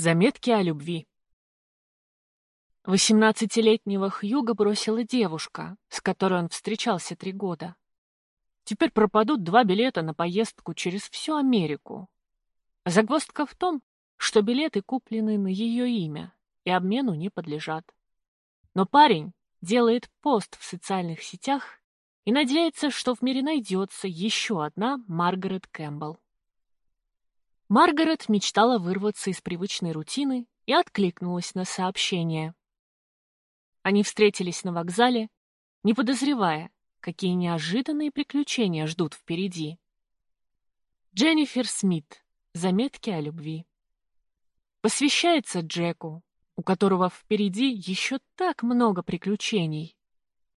Заметки о любви. Восемнадцатилетнего Хьюга бросила девушка, с которой он встречался три года. Теперь пропадут два билета на поездку через всю Америку. Загвоздка в том, что билеты куплены на ее имя и обмену не подлежат. Но парень делает пост в социальных сетях и надеется, что в мире найдется еще одна Маргарет Кэмпбелл. Маргарет мечтала вырваться из привычной рутины и откликнулась на сообщение. Они встретились на вокзале, не подозревая, какие неожиданные приключения ждут впереди. Дженнифер Смит. Заметки о любви. Посвящается Джеку, у которого впереди еще так много приключений.